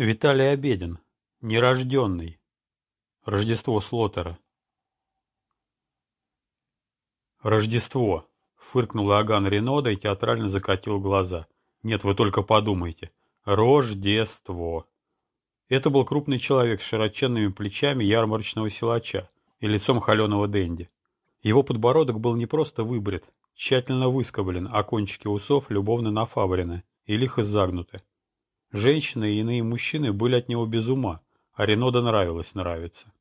Виталий Обедин. Нерожденный. Рождество Слотера. Рождество. Фыркнул Аган Ренода и театрально закатил глаза. Нет, вы только подумайте. Рождество. Это был крупный человек с широченными плечами ярмарочного силача и лицом холеного денди. Его подбородок был не просто выбрит, тщательно выскоблен, а кончики усов любовно нафабрены и лихо загнуты. Женщины и иные мужчины были от него без ума, а Ренода нравилось нравиться.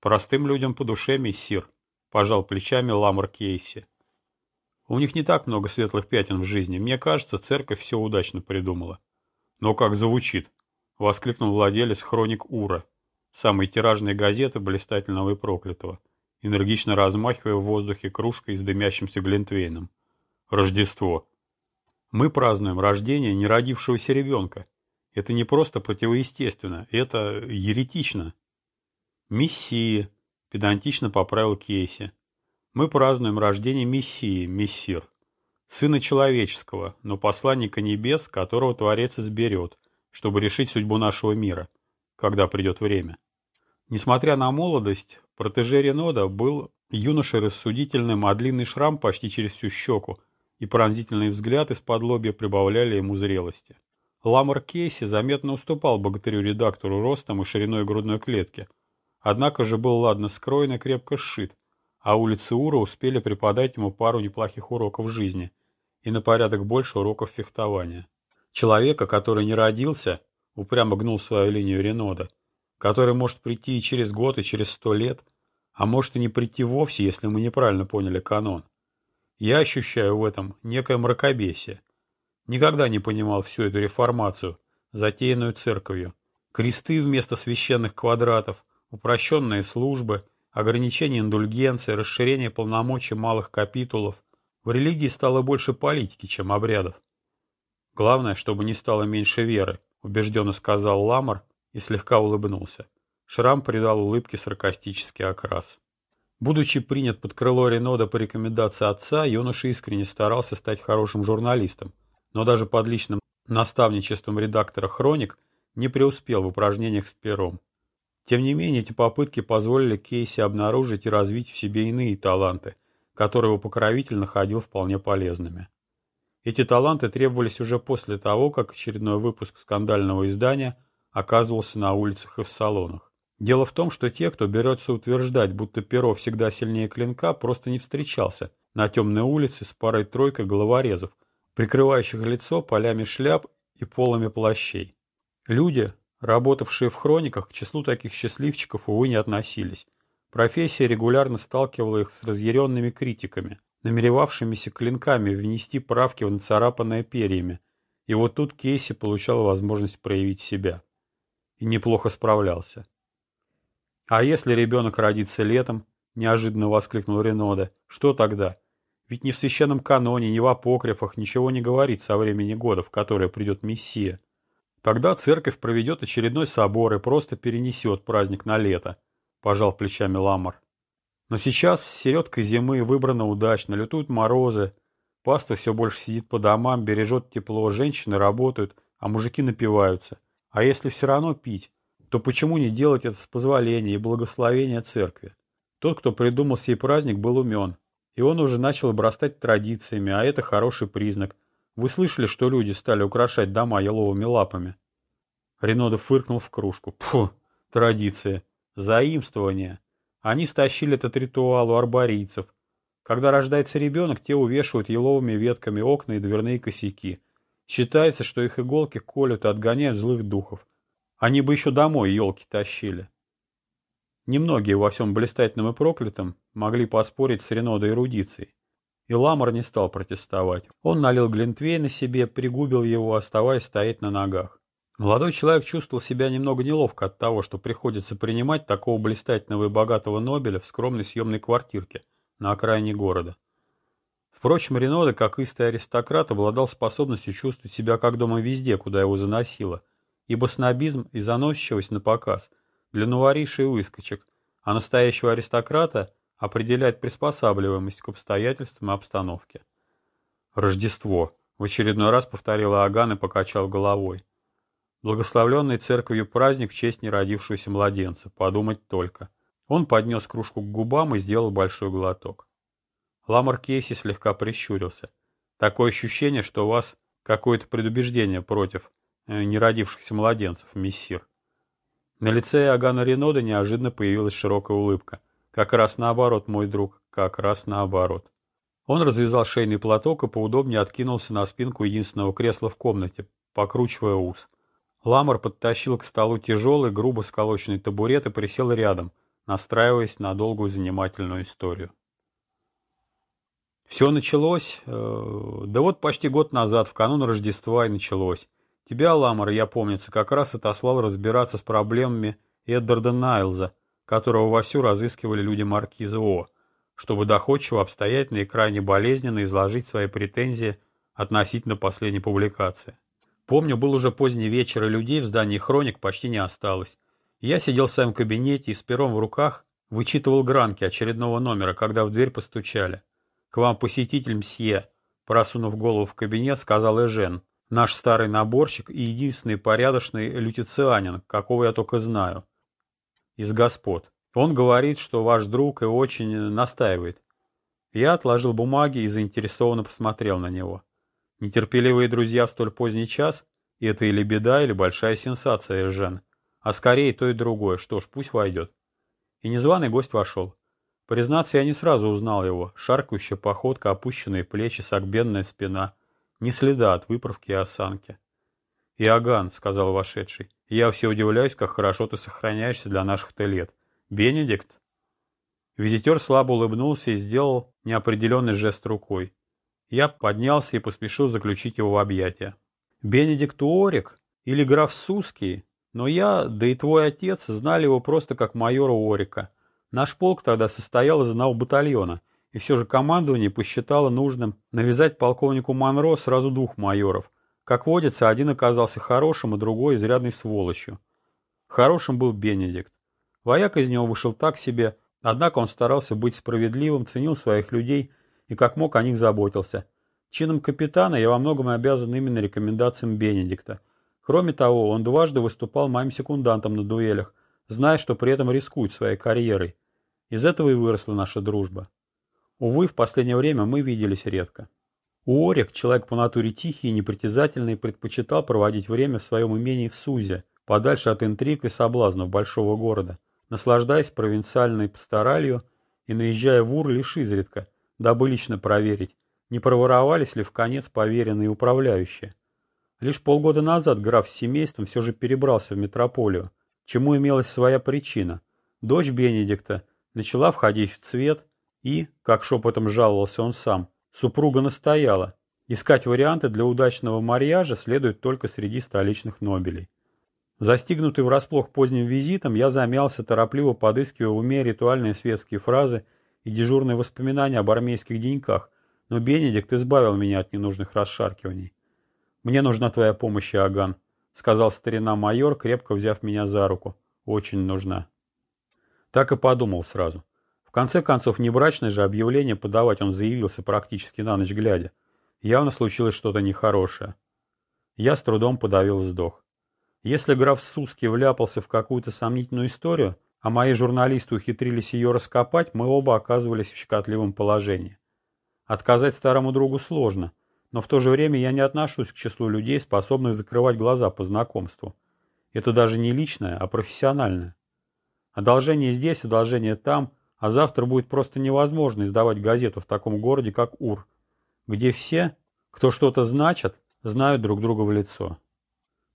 Простым людям по душе, мессир, пожал плечами Ламар Кейси. У них не так много светлых пятен в жизни. Мне кажется, церковь все удачно придумала. Но как звучит, воскликнул владелец хроник Ура, самой тиражной газеты блистательного и проклятого, энергично размахивая в воздухе кружкой с дымящимся глинтвейном. Рождество. Мы празднуем рождение неродившегося ребенка. Это не просто противоестественно, это еретично. Мессии, педантично поправил Кейси. Мы празднуем рождение Мессии, Мессир, Сына Человеческого, но посланника небес, которого Творец изберет, чтобы решить судьбу нашего мира, когда придет время. Несмотря на молодость, протеже Ренода был юношей рассудительным, а длинный шрам почти через всю щеку и пронзительный взгляд из-под лобья прибавляли ему зрелости. Ламар Кейси заметно уступал богатырю-редактору ростом и шириной грудной клетки, однако же был ладно скроен и крепко сшит, а улицы Ура успели преподать ему пару неплохих уроков жизни и на порядок больше уроков фехтования. Человека, который не родился, упрямо гнул свою линию Ренода, который может прийти и через год, и через сто лет, а может и не прийти вовсе, если мы неправильно поняли канон. Я ощущаю в этом некое мракобесие. Никогда не понимал всю эту реформацию, затеянную церковью. Кресты вместо священных квадратов, упрощенные службы, ограничение индульгенции, расширение полномочий малых капитулов. В религии стало больше политики, чем обрядов. Главное, чтобы не стало меньше веры, убежденно сказал Ламар и слегка улыбнулся. Шрам придал улыбке саркастический окрас. Будучи принят под крыло Ренода по рекомендации отца, юноша искренне старался стать хорошим журналистом, но даже под личным наставничеством редактора «Хроник» не преуспел в упражнениях с пером. Тем не менее, эти попытки позволили Кейси обнаружить и развить в себе иные таланты, которые его покровитель находил вполне полезными. Эти таланты требовались уже после того, как очередной выпуск скандального издания оказывался на улицах и в салонах. Дело в том, что те, кто берется утверждать, будто перо всегда сильнее клинка, просто не встречался на темной улице с парой-тройкой головорезов, прикрывающих лицо полями шляп и полами плащей. Люди, работавшие в хрониках, к числу таких счастливчиков, увы, не относились. Профессия регулярно сталкивала их с разъяренными критиками, намеревавшимися клинками внести правки в нацарапанное перьями. И вот тут Кейси получал возможность проявить себя. И неплохо справлялся. «А если ребенок родится летом?» — неожиданно воскликнул Ренода. «Что тогда? Ведь ни в священном каноне, ни в апокрифах ничего не говорится о времени года, в которое придет Мессия. Тогда церковь проведет очередной собор и просто перенесет праздник на лето», — пожал плечами Ламар. «Но сейчас середка зимы выбрана удачно, лютуют морозы, паства все больше сидит по домам, бережет тепло, женщины работают, а мужики напиваются. А если все равно пить, то почему не делать это с позволения и благословения церкви? Тот, кто придумал сей праздник, был умен. И он уже начал обрастать традициями, а это хороший признак. Вы слышали, что люди стали украшать дома еловыми лапами? Ренодо фыркнул в кружку. Фу, традиция. Заимствование. Они стащили этот ритуал у арборийцев. Когда рождается ребенок, те увешивают еловыми ветками окна и дверные косяки. Считается, что их иголки колют и отгоняют злых духов. Они бы еще домой елки тащили. Немногие во всем блистательном и проклятом могли поспорить с Ренодой эрудицией. И Ламар не стал протестовать. Он налил глинтвей на себе, пригубил его, оставаясь стоять на ногах. Молодой человек чувствовал себя немного неловко от того, что приходится принимать такого блистательного и богатого Нобеля в скромной съемной квартирке на окраине города. Впрочем, Ренода, как истый аристократ, обладал способностью чувствовать себя как дома везде, куда его заносило – ибо снобизм и заносчивость на показ для новоришей и выскочек, а настоящего аристократа определяет приспосабливаемость к обстоятельствам и обстановке. «Рождество», — в очередной раз повторила Аган и покачал головой. Благословленный церковью праздник в честь неродившегося младенца. Подумать только. Он поднес кружку к губам и сделал большой глоток. Ламар Кейси слегка прищурился. Такое ощущение, что у вас какое-то предубеждение против э, неродившихся младенцев, мессир. На лице Агана Ренода неожиданно появилась широкая улыбка. Как раз наоборот, мой друг, как раз наоборот. Он развязал шейный платок и поудобнее откинулся на спинку единственного кресла в комнате, покручивая ус. Ламар подтащил к столу тяжелый, грубо сколоченный табурет и присел рядом, настраиваясь на долгую занимательную историю. Все началось, э, да вот почти год назад, в канун Рождества и началось. Тебя, Ламар, я помнится, как раз отослал разбираться с проблемами Эддарда Найлза, которого вовсю разыскивали люди Маркиза О, чтобы доходчиво, обстоятельно и крайне болезненно изложить свои претензии относительно последней публикации. Помню, был уже поздний вечер, и людей в здании «Хроник» почти не осталось. Я сидел в своем кабинете и с пером в руках вычитывал гранки очередного номера, когда в дверь постучали. «К вам посетитель мсье», просунув голову в кабинет, сказал Эжен, наш старый наборщик и единственный порядочный лютицианин, какого я только знаю. Из господ. Он говорит, что ваш друг и очень настаивает. Я отложил бумаги и заинтересованно посмотрел на него. Нетерпеливые друзья в столь поздний час — это или беда, или большая сенсация, Жен. А скорее то и другое. Что ж, пусть войдет. И незваный гость вошел. Признаться, я не сразу узнал его. Шаркающая походка, опущенные плечи, согбенная спина. Ни следа от выправки и осанки. «Иоганн», — сказал вошедший, — «я все удивляюсь, как хорошо ты сохраняешься для наших-то лет. Бенедикт?» Визитер слабо улыбнулся и сделал неопределенный жест рукой. Я поднялся и поспешил заключить его в объятия. Бенедикт Уорик или граф Суский, но я, да и твой отец, знали его просто как майора Уорика. Наш полк тогда состоял из одного батальона, и все же командование посчитало нужным навязать полковнику Монро сразу двух майоров. Как водится, один оказался хорошим, а другой изрядной сволочью. Хорошим был Бенедикт. Вояк из него вышел так себе, однако он старался быть справедливым, ценил своих людей и как мог о них заботился. Чином капитана я во многом обязан именно рекомендациям Бенедикта. Кроме того, он дважды выступал моим секундантом на дуэлях, зная, что при этом рискует своей карьерой. Из этого и выросла наша дружба. Увы, в последнее время мы виделись редко. Уорик, человек по натуре тихий и непритязательный, предпочитал проводить время в своем имении в Сузе, подальше от интриг и соблазнов большого города, наслаждаясь провинциальной пасторалью и наезжая в Ур лишь изредка – дабы лично проверить, не проворовались ли в конец поверенные управляющие. Лишь полгода назад граф с семейством все же перебрался в метрополию, чему имелась своя причина. Дочь Бенедикта начала входить в цвет и, как шепотом жаловался он сам, супруга настояла. Искать варианты для удачного марьяжа следует только среди столичных нобелей. Застигнутый врасплох поздним визитом, я замялся, торопливо подыскивая в уме ритуальные светские фразы и дежурные воспоминания об армейских деньках, но Бенедикт избавил меня от ненужных расшаркиваний. «Мне нужна твоя помощь, Иоганн», — сказал старина майор, крепко взяв меня за руку. «Очень нужна». Так и подумал сразу. Конце концов, небрачное же объявление подавать он заявился практически на ночь глядя. Явно случилось что-то нехорошее. Я с трудом подавил вздох. Если граф Суски вляпался в какую-то сомнительную историю, а мои журналисты ухитрились ее раскопать, мы оба оказывались в щекотливом положении. Отказать старому другу сложно, но в то же время я не отношусь к числу людей, способных закрывать глаза по знакомству. Это даже не личное, а профессиональное. Одолжение здесь, одолжение там, а завтра будет просто невозможно издавать газету в таком городе, как Ур, где все, кто что-то значит, знают друг друга в лицо.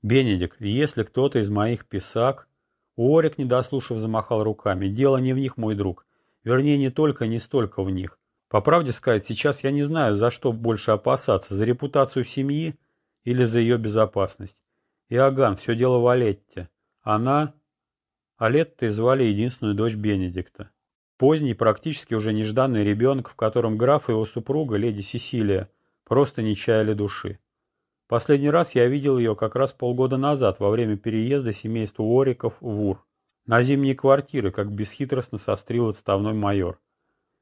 Бенедик, если кто-то из моих писак Уорик, не дослушав, замахал руками. «Дело не в них, мой друг. Вернее, не только, не столько в них. По правде сказать, сейчас я не знаю, за что больше опасаться, за репутацию семьи или за ее безопасность. Иоганн, все дело в Алетте. Она... Алеттой звали единственную дочь Бенедикта. Поздний, практически уже нежданный ребенок, в котором граф и его супруга, леди Сесилия, просто не чаяли души. Последний раз я видел ее как раз полгода назад, во время переезда семейства Ориков в Ур. На зимние квартиры, как бесхитростно сострил отставной майор.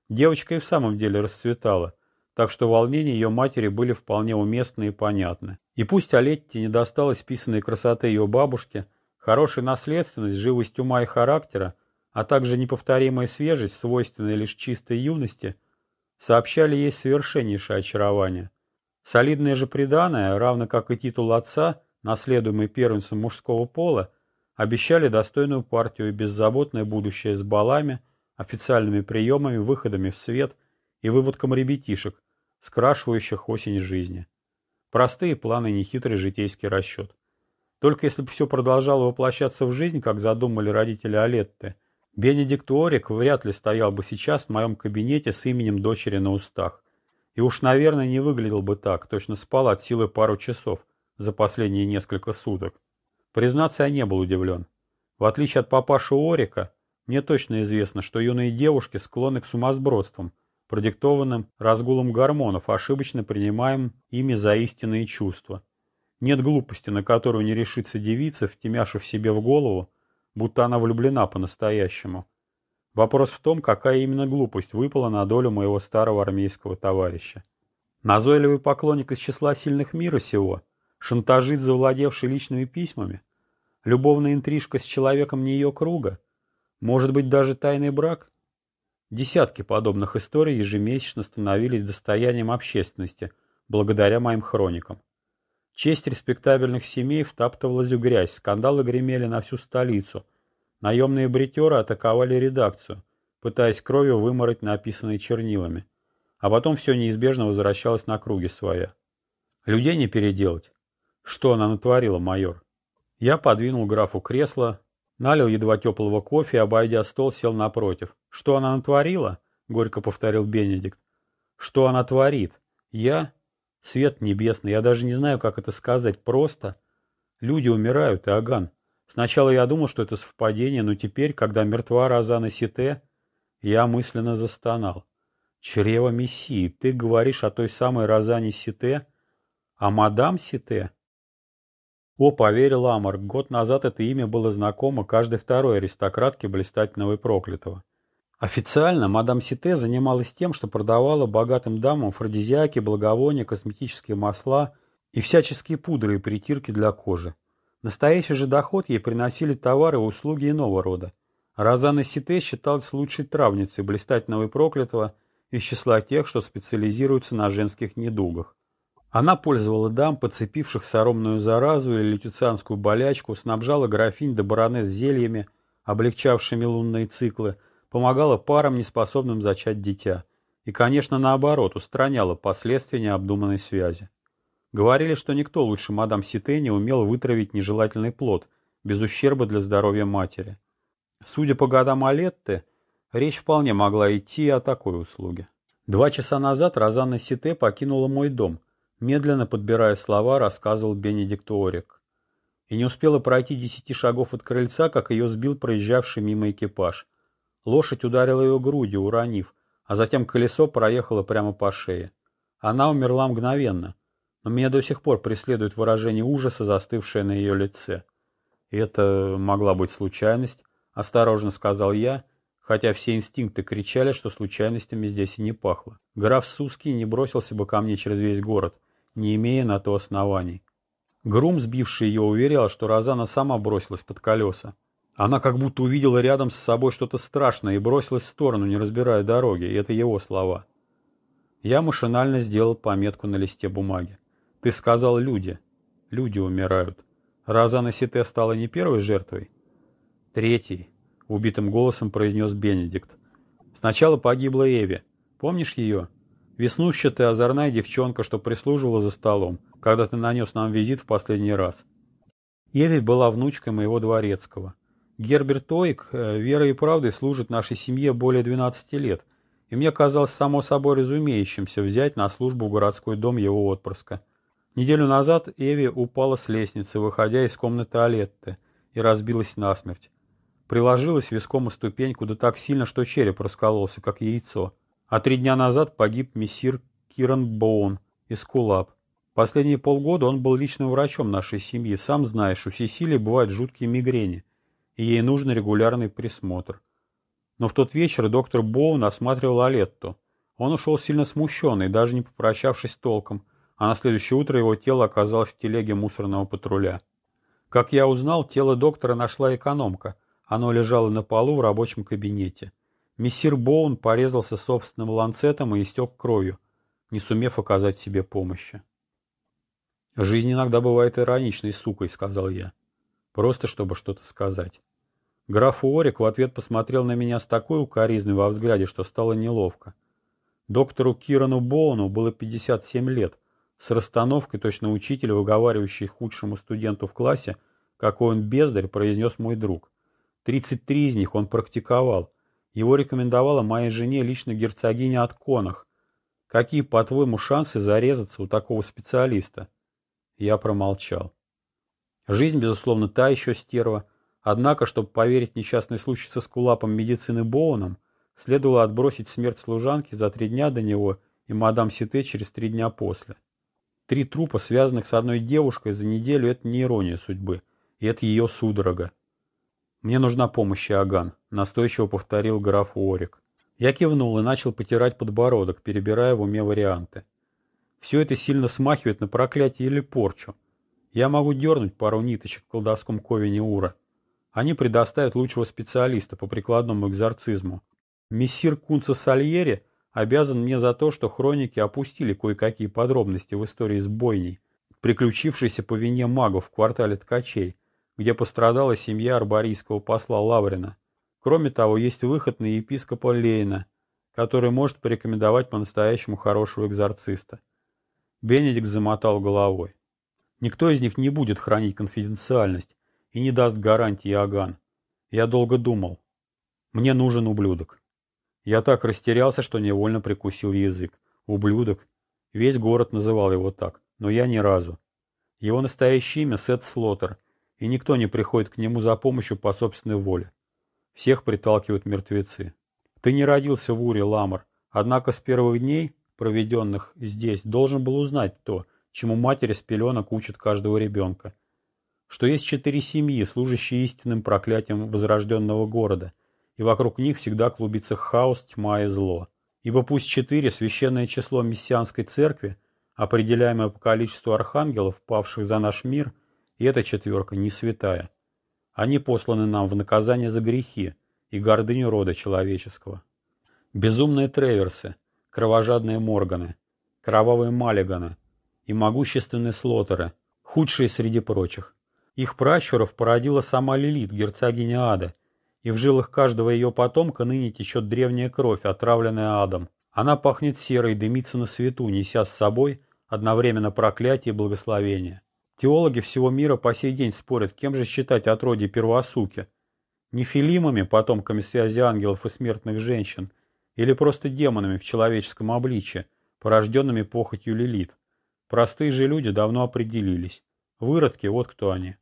Девочка и в самом деле расцветала, так что волнения ее матери были вполне уместны и понятны. И пусть Олетте не досталось писанной красоты ее бабушки, хорошая наследственность, живость ума и характера, а также неповторимая свежесть, свойственная лишь чистой юности, сообщали ей совершеннейшее очарование. Солидное же преданное, равно как и титул отца, наследуемый первенцем мужского пола, обещали достойную партию и беззаботное будущее с балами, официальными приемами, выходами в свет и выводком ребятишек, скрашивающих осень жизни. Простые планы, нехитрый житейский расчет. Только если бы все продолжало воплощаться в жизнь, как задумали родители Алетты, Бенедикт Орик вряд ли стоял бы сейчас в моем кабинете с именем дочери на устах. И уж, наверное, не выглядел бы так, точно спал от силы пару часов за последние несколько суток. Признаться, я не был удивлен. В отличие от папаши Орика, мне точно известно, что юные девушки склонны к сумасбродствам, продиктованным разгулом гормонов, ошибочно принимаем ими за истинные чувства. Нет глупости, на которую не решится девица, втемяшив себе в голову, будто она влюблена по-настоящему. Вопрос в том, какая именно глупость выпала на долю моего старого армейского товарища. Назойливый поклонник из числа сильных мира сего, шантажист, завладевший личными письмами, любовная интрижка с человеком не ее круга, может быть даже тайный брак – Десятки подобных историй ежемесячно становились достоянием общественности, благодаря моим хроникам. Честь респектабельных семей втаптывалась в грязь, скандалы гремели на всю столицу. Наемные бритеры атаковали редакцию, пытаясь кровью вымороть написанные чернилами. А потом все неизбежно возвращалось на круги своя. Людей не переделать. Что она натворила, майор? Я подвинул графу кресло, Налил едва теплого кофе и, обойдя стол, сел напротив. «Что она натворила?» — горько повторил Бенедикт. «Что она творит? Я? Свет небесный, я даже не знаю, как это сказать. Просто. Люди умирают, Иоганн. Сначала я думал, что это совпадение, но теперь, когда мертва Розана Сите, я мысленно застонал. Чрево Мессии, ты говоришь о той самой Розане Сите? А мадам Сите?» О, поверил Амар, год назад это имя было знакомо каждой второй аристократке блистательного и проклятого. Официально мадам Сите занималась тем, что продавала богатым дамам афродизиаки, благовония, косметические масла и всяческие пудры и притирки для кожи. Настоящий же доход ей приносили товары и услуги иного рода. Розанна Сите считалась лучшей травницей блистательного и проклятого из числа тех, что специализируются на женских недугах. Она пользовала дам, подцепивших соромную заразу или лютицианскую болячку, снабжала графинь да баронесс зельями, облегчавшими лунные циклы, помогала парам, неспособным зачать дитя. И, конечно, наоборот, устраняла последствия необдуманной связи. Говорили, что никто лучше мадам Сите не умел вытравить нежелательный плод, без ущерба для здоровья матери. Судя по годам Алетты, речь вполне могла идти о такой услуге. Два часа назад Розанна Сите покинула мой дом – Медленно подбирая слова, рассказывал Бенедикт Орик. И не успела пройти десяти шагов от крыльца, как ее сбил проезжавший мимо экипаж. Лошадь ударила ее грудью, уронив, а затем колесо проехало прямо по шее. Она умерла мгновенно, но меня до сих пор преследует выражение ужаса, застывшее на ее лице. Это могла быть случайность, осторожно сказал я, хотя все инстинкты кричали, что случайностями здесь и не пахло. Граф Суский не бросился бы ко мне через весь город — не имея на то оснований. Грум, сбивший ее, уверял, что Розана сама бросилась под колеса. Она как будто увидела рядом с собой что-то страшное и бросилась в сторону, не разбирая дороги, и это его слова. Я машинально сделал пометку на листе бумаги. Ты сказал «люди». Люди умирают. Розана Сите стала не первой жертвой? Третий, убитым голосом произнес Бенедикт. Сначала погибла Эви. Помнишь ее? Веснущатая озорная девчонка, что прислуживала за столом, когда ты нанес нам визит в последний раз. Эви была внучкой моего дворецкого. Герберт Оик э, верой и правдой служит нашей семье более 12 лет, и мне казалось само собой разумеющимся взять на службу городской дом его отпрыска. Неделю назад Эви упала с лестницы, выходя из комнаты Алетты, и разбилась насмерть. Приложилась виском о ступеньку да так сильно, что череп раскололся, как яйцо. А три дня назад погиб мессир Киран Боун из Кулап. Последние полгода он был личным врачом нашей семьи. Сам знаешь, у Сесилии бывают жуткие мигрени, и ей нужен регулярный присмотр. Но в тот вечер доктор Боун осматривал Алетту. Он ушел сильно смущенный, даже не попрощавшись толком, а на следующее утро его тело оказалось в телеге мусорного патруля. Как я узнал, тело доктора нашла экономка. Оно лежало на полу в рабочем кабинете. Мессир Боун порезался собственным ланцетом и истек кровью, не сумев оказать себе помощи. «Жизнь иногда бывает ироничной сукой», — сказал я. Просто чтобы что-то сказать. Граф Уорик в ответ посмотрел на меня с такой укоризной во взгляде, что стало неловко. Доктору Кирану Боуну было 57 лет, с расстановкой точно учитель, выговаривающий худшему студенту в классе, какой он бездарь, произнес мой друг. 33 из них он практиковал. Его рекомендовала моей жене лично герцогиня от Конах. Какие, по-твоему, шансы зарезаться у такого специалиста? Я промолчал. Жизнь, безусловно, та еще стерва. Однако, чтобы поверить несчастный случай со скулапом медицины Боуном, следовало отбросить смерть служанки за три дня до него и мадам Сите через три дня после. Три трупа, связанных с одной девушкой за неделю, это не ирония судьбы, и это ее судорога. «Мне нужна помощь, Иоганн», — настойчиво повторил граф Уорик. Я кивнул и начал потирать подбородок, перебирая в уме варианты. Все это сильно смахивает на проклятие или порчу. Я могу дернуть пару ниточек в колдовском ковине Ура. Они предоставят лучшего специалиста по прикладному экзорцизму. Мессир Кунца Сальери обязан мне за то, что хроники опустили кое-какие подробности в истории с бойней, приключившейся по вине магов в квартале Ткачей, где пострадала семья арборийского посла Лаврина. Кроме того, есть выход на епископа Лейна, который может порекомендовать по-настоящему хорошего экзорциста. Бенедикт замотал головой. Никто из них не будет хранить конфиденциальность и не даст гарантии Аган. Я долго думал. Мне нужен ублюдок. Я так растерялся, что невольно прикусил язык. Ублюдок. Весь город называл его так, но я ни разу. Его настоящее имя Сет Слоттер, и никто не приходит к нему за помощью по собственной воле. Всех приталкивают мертвецы. Ты не родился в Уре, Ламар, однако с первых дней, проведенных здесь, должен был узнать то, чему матери с пеленок учат каждого ребенка. Что есть четыре семьи, служащие истинным проклятием возрожденного города, и вокруг них всегда клубится хаос, тьма и зло. Ибо пусть четыре – священное число мессианской церкви, определяемое по количеству архангелов, павших за наш мир, и эта четверка не святая. Они посланы нам в наказание за грехи и гордыню рода человеческого. Безумные треверсы, кровожадные морганы, кровавые маллиганы и могущественные слотеры, худшие среди прочих. Их пращуров породила сама Лилит, герцогиня Ада, и в жилах каждого ее потомка ныне течет древняя кровь, отравленная адом. Она пахнет серой, дымится на свету, неся с собой одновременно проклятие и благословение. Теологи всего мира по сей день спорят, кем же считать отродье первосуки. Нефилимами, потомками связи ангелов и смертных женщин, или просто демонами в человеческом обличье, порожденными похотью Лилит. Простые же люди давно определились. Выродки, вот кто они.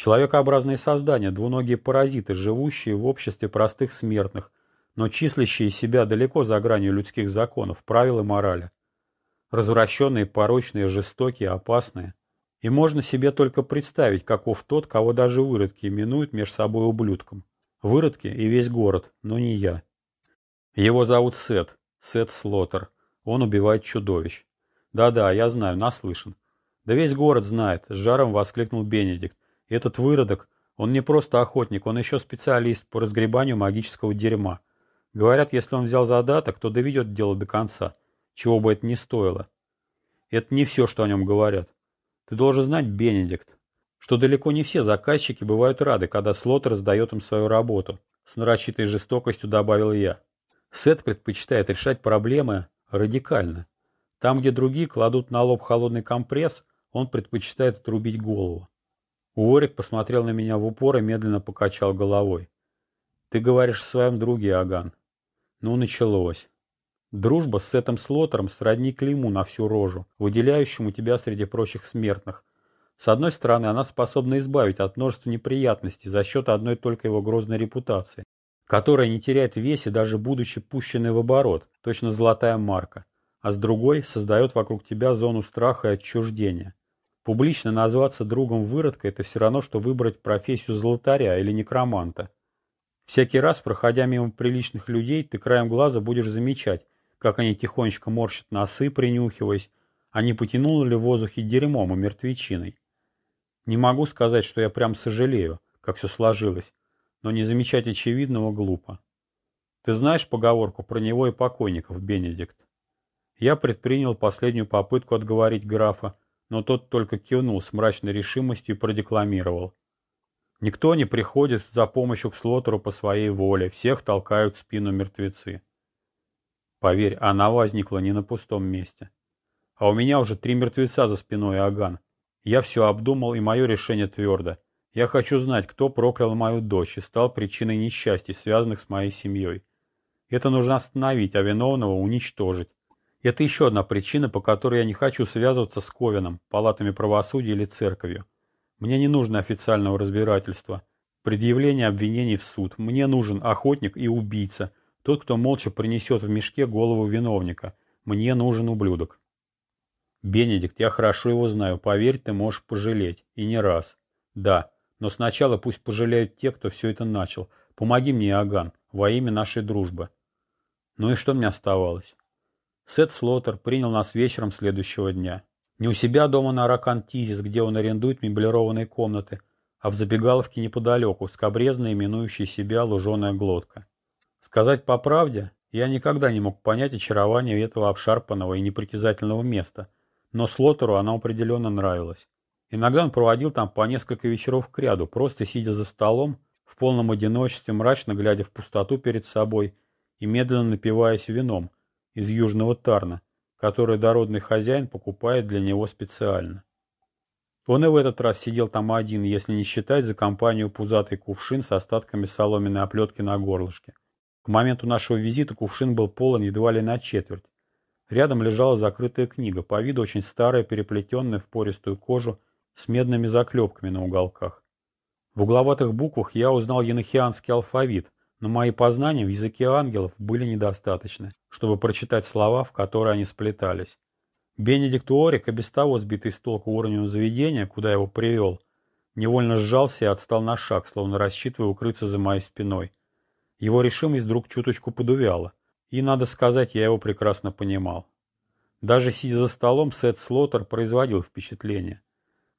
Человекообразные создания, двуногие паразиты, живущие в обществе простых смертных, но числящие себя далеко за гранью людских законов, правил и морали. Развращенные, порочные, жестокие, опасные. И можно себе только представить, каков тот, кого даже выродки именуют между собой ублюдком. Выродки и весь город, но не я. Его зовут Сет, Сет Слоттер. Он убивает чудовищ. Да-да, я знаю, наслышан. Да весь город знает, с жаром воскликнул Бенедикт. Этот выродок, он не просто охотник, он еще специалист по разгребанию магического дерьма. Говорят, если он взял задаток, то доведет дело до конца, чего бы это ни стоило. Это не все, что о нем говорят. Ты должен знать, Бенедикт, что далеко не все заказчики бывают рады, когда слот раздает им свою работу. С нарочитой жестокостью добавил я. Сет предпочитает решать проблемы радикально. Там, где другие кладут на лоб холодный компресс, он предпочитает отрубить голову. Уорик посмотрел на меня в упор и медленно покачал головой. «Ты говоришь о своем друге, Аган». Ну, началось. Дружба с Сетом Слотером сродни клейму на всю рожу, выделяющему тебя среди прочих смертных. С одной стороны, она способна избавить от множества неприятностей за счет одной только его грозной репутации, которая не теряет в весе, даже будучи пущенной в оборот, точно золотая марка, а с другой создает вокруг тебя зону страха и отчуждения. Публично назваться другом выродка – это все равно, что выбрать профессию золотаря или некроманта. Всякий раз, проходя мимо приличных людей, ты краем глаза будешь замечать, как они тихонечко морщат носы, принюхиваясь, а не потянуло ли в воздухе дерьмом и мертвечиной. Не могу сказать, что я прям сожалею, как все сложилось, но не замечать очевидного глупо. Ты знаешь поговорку про него и покойников, Бенедикт? Я предпринял последнюю попытку отговорить графа, но тот только кивнул с мрачной решимостью и продекламировал. Никто не приходит за помощью к Слотеру по своей воле, всех толкают в спину мертвецы. Поверь, она возникла не на пустом месте. А у меня уже три мертвеца за спиной, Аган. Я все обдумал, и мое решение твердо. Я хочу знать, кто проклял мою дочь и стал причиной несчастий, связанных с моей семьей. Это нужно остановить, а виновного уничтожить. Это еще одна причина, по которой я не хочу связываться с Ковином, палатами правосудия или церковью. Мне не нужно официального разбирательства, предъявление обвинений в суд. Мне нужен охотник и убийца, тот, кто молча принесет в мешке голову виновника. Мне нужен ублюдок. Бенедикт, я хорошо его знаю, поверь, ты можешь пожалеть. И не раз. Да, но сначала пусть пожалеют те, кто все это начал. Помоги мне, Аган, во имя нашей дружбы. Ну и что мне оставалось? Сет Слоттер принял нас вечером следующего дня. Не у себя дома на Аракантизис, где он арендует меблированные комнаты, а в забегаловке неподалеку, скобрезно именующей себя луженая глотка. Сказать по правде, я никогда не мог понять очарование этого обшарпанного и непритязательного места – но Слотеру она определенно нравилась. Иногда он проводил там по несколько вечеров к ряду, просто сидя за столом, в полном одиночестве, мрачно глядя в пустоту перед собой и медленно напиваясь вином из южного Тарна, которое дородный хозяин покупает для него специально. Он и в этот раз сидел там один, если не считать за компанию пузатый кувшин с остатками соломенной оплетки на горлышке. К моменту нашего визита кувшин был полон едва ли на четверть, Рядом лежала закрытая книга, по виду очень старая, переплетенная в пористую кожу, с медными заклепками на уголках. В угловатых буквах я узнал енохианский алфавит, но мои познания в языке ангелов были недостаточны, чтобы прочитать слова, в которые они сплетались. Бенедикт Уорик, и без того сбитый с толку уровнем заведения, куда его привел, невольно сжался и отстал на шаг, словно рассчитывая укрыться за моей спиной. Его решимость вдруг чуточку подувяла. И, надо сказать, я его прекрасно понимал. Даже сидя за столом, Сет Слоттер производил впечатление.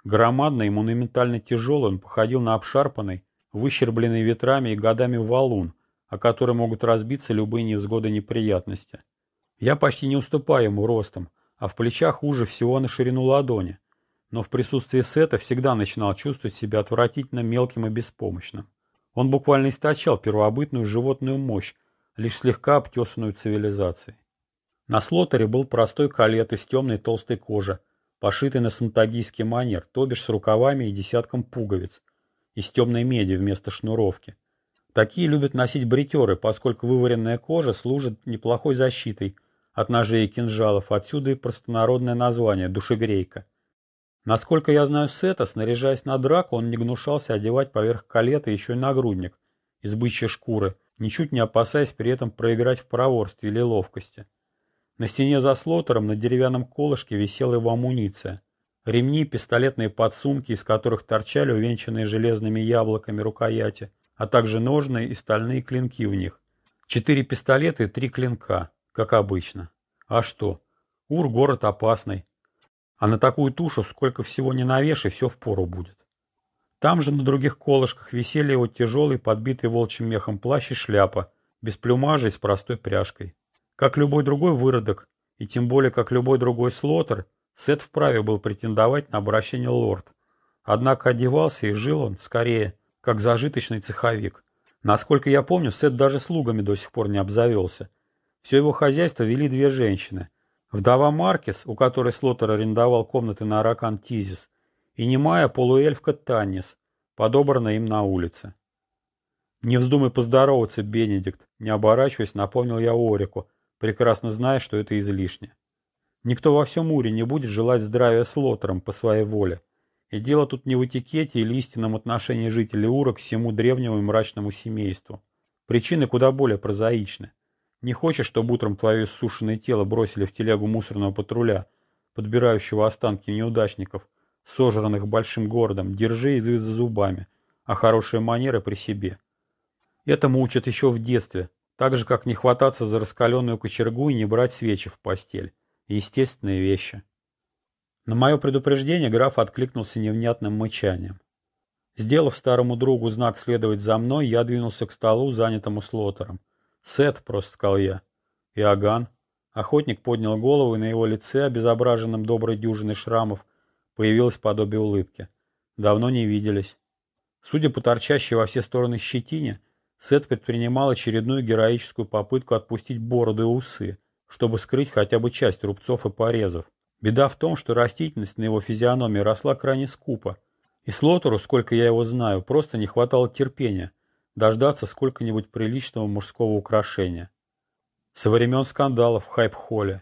Громадный и монументально тяжелый он походил на обшарпанный, выщербленный ветрами и годами валун, о который могут разбиться любые невзгоды и неприятности. Я почти не уступаю ему ростом, а в плечах уже всего на ширину ладони, но в присутствии Сета всегда начинал чувствовать себя отвратительно мелким и беспомощным. Он буквально источал первобытную животную мощь, лишь слегка обтесанную цивилизацией. На слотере был простой калет из темной толстой кожи, пошитый на сантагийский манер, то бишь с рукавами и десятком пуговиц, из темной меди вместо шнуровки. Такие любят носить бритеры, поскольку вываренная кожа служит неплохой защитой от ножей и кинжалов, отсюда и простонародное название – душегрейка. Насколько я знаю Сета, снаряжаясь на драку, он не гнушался одевать поверх калета еще и нагрудник из бычьей шкуры, ничуть не опасаясь при этом проиграть в проворстве или ловкости. На стене за слотером на деревянном колышке висела его амуниция. Ремни, пистолетные подсумки, из которых торчали увенчанные железными яблоками рукояти, а также ножные и стальные клинки в них. Четыре пистолета и три клинка, как обычно. А что? Ур город опасный. А на такую тушу сколько всего не навешай, все впору будет. Там же на других колышках висели его тяжелый, подбитый волчьим мехом плащ и шляпа, без плюмажа и с простой пряжкой. Как любой другой выродок, и тем более как любой другой слотер, Сет вправе был претендовать на обращение лорд. Однако одевался и жил он, скорее, как зажиточный цеховик. Насколько я помню, Сет даже слугами до сих пор не обзавелся. Все его хозяйство вели две женщины. Вдова Маркес, у которой Слотер арендовал комнаты на Аракан Тизис, и немая полуэльфка Таннис, подобранная им на улице. «Не вздумай поздороваться, Бенедикт», не оборачиваясь, напомнил я Орику, прекрасно зная, что это излишне. Никто во всем Уре не будет желать здравия с Лотером по своей воле. И дело тут не в этикете или истинном отношении жителей Ура к всему древнему и мрачному семейству. Причины куда более прозаичны. Не хочешь, чтобы утром твое иссушенное тело бросили в телегу мусорного патруля, подбирающего останки неудачников – сожранных большим городом, держи язык за зубами, а хорошие манеры при себе. Этому учат еще в детстве, так же, как не хвататься за раскаленную кочергу и не брать свечи в постель. Естественные вещи. На мое предупреждение граф откликнулся невнятным мычанием. Сделав старому другу знак следовать за мной, я двинулся к столу, занятому слотером. «Сет», — просто сказал я. «Иоганн». Охотник поднял голову, и на его лице, обезображенном доброй дюжиной шрамов, появилось подобие улыбки. Давно не виделись. Судя по торчащей во все стороны щетине, Сет предпринимал очередную героическую попытку отпустить бороду и усы, чтобы скрыть хотя бы часть рубцов и порезов. Беда в том, что растительность на его физиономии росла крайне скупо, и Слотеру, сколько я его знаю, просто не хватало терпения дождаться сколько-нибудь приличного мужского украшения. Со времен скандалов в Хайп-холле.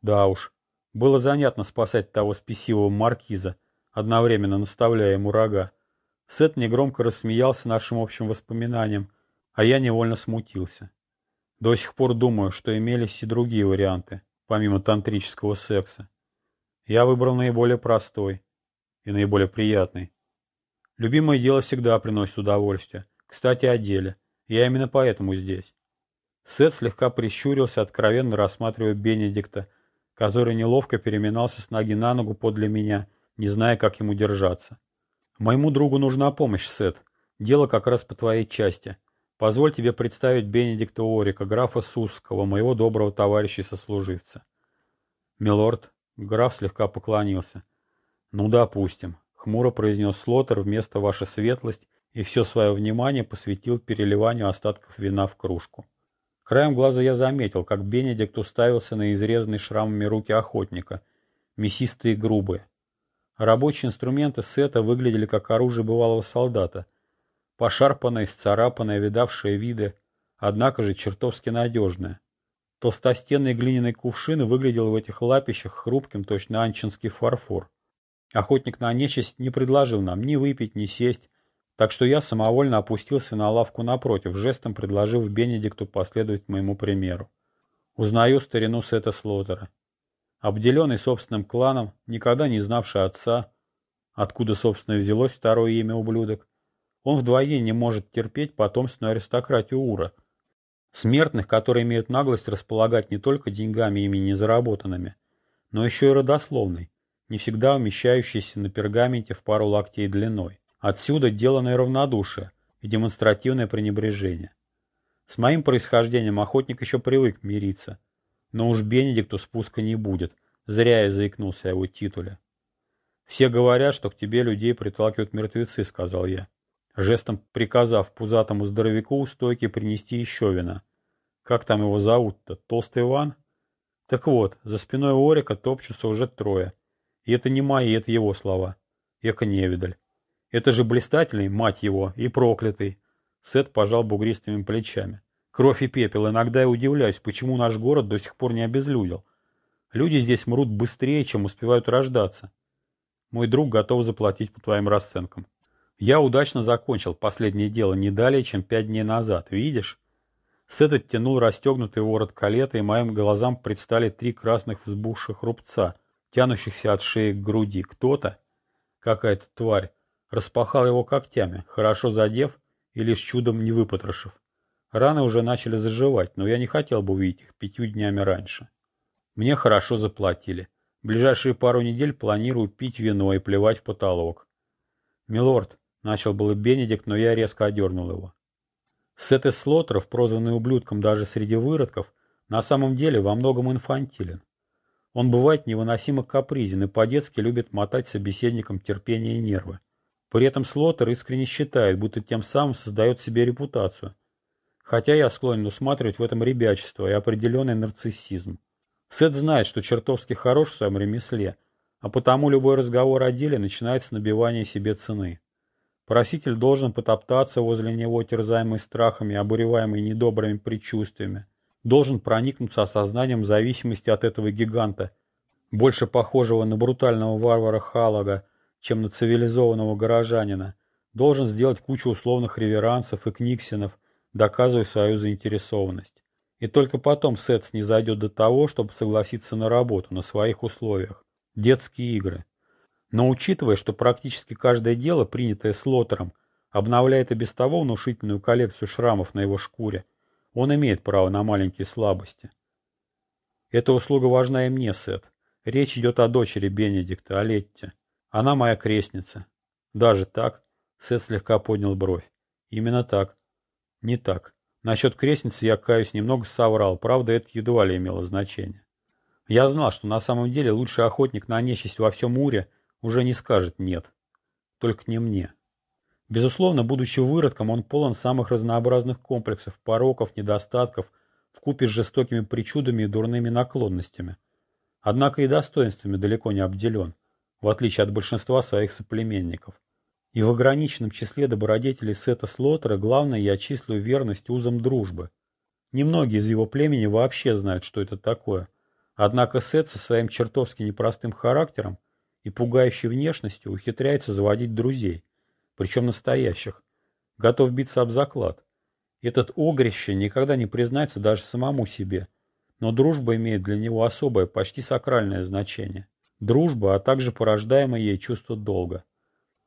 Да уж, было занятно спасать того спесивого маркиза, одновременно наставляя ему рога. Сет негромко рассмеялся нашим общим воспоминаниям, а я невольно смутился. До сих пор думаю, что имелись и другие варианты, помимо тантрического секса. Я выбрал наиболее простой и наиболее приятный. Любимое дело всегда приносит удовольствие. Кстати, о деле. Я именно поэтому здесь. Сет слегка прищурился, откровенно рассматривая Бенедикта, который неловко переминался с ноги на ногу подле меня, не зная, как ему держаться. «Моему другу нужна помощь, Сет. Дело как раз по твоей части. Позволь тебе представить Бенедикта Орика, графа Сусского, моего доброго товарища и сослуживца». «Милорд», — граф слегка поклонился. «Ну, допустим», — хмуро произнес Слотер вместо «Ваша светлость» и все свое внимание посвятил переливанию остатков вина в кружку. Краем глаза я заметил, как Бенедикт уставился на изрезанные шрамами руки охотника, мясистые и грубые. Рабочие инструменты Сета выглядели как оружие бывалого солдата, пошарпанное, сцарапанное, видавшее виды, однако же чертовски надежное. Толстостенный глиняный кувшин выглядел в этих лапищах хрупким, точно анчинский фарфор. Охотник на нечисть не предложил нам ни выпить, ни сесть, так что я самовольно опустился на лавку напротив, жестом предложив Бенедикту последовать моему примеру. Узнаю старину Сета Слотера. Обделенный собственным кланом, никогда не знавший отца, откуда, собственно, взялось второе имя ублюдок, он вдвойне не может терпеть потомственную аристократию Ура, смертных, которые имеют наглость располагать не только деньгами ими незаработанными, но еще и родословной, не всегда умещающейся на пергаменте в пару локтей длиной. Отсюда деланное равнодушие и демонстративное пренебрежение. С моим происхождением охотник еще привык мириться. Но уж Бенедикту спуска не будет. Зря я заикнулся о его титуле. «Все говорят, что к тебе людей приталкивают мертвецы», — сказал я, жестом приказав пузатому здоровяку у стойки принести еще вина. «Как там его зовут-то? Толстый Иван?» Так вот, за спиной Орика топчутся уже трое. И это не мои, это его слова. Эко невидаль. Это же блистательный, мать его, и проклятый. Сет пожал бугристыми плечами. Кровь и пепел. Иногда я удивляюсь, почему наш город до сих пор не обезлюдил. Люди здесь мрут быстрее, чем успевают рождаться. Мой друг готов заплатить по твоим расценкам. Я удачно закончил последнее дело не далее, чем пять дней назад. Видишь? Сет оттянул расстегнутый ворот калета, и моим глазам предстали три красных взбухших рубца, тянущихся от шеи к груди. Кто-то, какая-то тварь, Распахал его когтями, хорошо задев и лишь чудом не выпотрошив. Раны уже начали заживать, но я не хотел бы увидеть их пятью днями раньше. Мне хорошо заплатили. В ближайшие пару недель планирую пить вино и плевать в потолок. «Милорд», — начал было Бенедикт, но я резко одернул его. Сет из Слоттеров, прозванный ублюдком даже среди выродков, на самом деле во многом инфантилен. Он бывает невыносимо капризен и по-детски любит мотать собеседникам терпение и нервы. При этом Слоттер искренне считает, будто тем самым создает себе репутацию. Хотя я склонен усматривать в этом ребячество и определенный нарциссизм. Сет знает, что чертовски хорош в своем ремесле, а потому любой разговор о деле начинается с набивания себе цены. Проситель должен потоптаться возле него, терзаемый страхами, обуреваемый недобрыми предчувствиями. Должен проникнуться осознанием зависимости от этого гиганта, больше похожего на брутального варвара Халага, чем на цивилизованного горожанина, должен сделать кучу условных реверансов и книксинов, доказывая свою заинтересованность. И только потом Сетс не зайдет до того, чтобы согласиться на работу на своих условиях. Детские игры. Но учитывая, что практически каждое дело, принятое Слоттером, обновляет и без того внушительную коллекцию шрамов на его шкуре, он имеет право на маленькие слабости. Эта услуга важна и мне, Сет. Речь идет о дочери Бенедикта, о Летте. Она моя крестница. Даже так? Сет слегка поднял бровь. Именно так. Не так. Насчет крестницы я, каюсь, немного соврал. Правда, это едва ли имело значение. Я знал, что на самом деле лучший охотник на нечисть во всем Уре уже не скажет «нет». Только не мне. Безусловно, будучи выродком, он полон самых разнообразных комплексов, пороков, недостатков, вкупе с жестокими причудами и дурными наклонностями. Однако и достоинствами далеко не обделен, в отличие от большинства своих соплеменников. И в ограниченном числе добродетелей Сета Слотера главное я числю верность узам дружбы. Немногие из его племени вообще знают, что это такое. Однако Сет со своим чертовски непростым характером и пугающей внешностью ухитряется заводить друзей, причем настоящих. Готов биться об заклад. Этот огрище никогда не признается даже самому себе. Но дружба имеет для него особое, почти сакральное значение. Дружба, а также порождаемое ей чувство долга.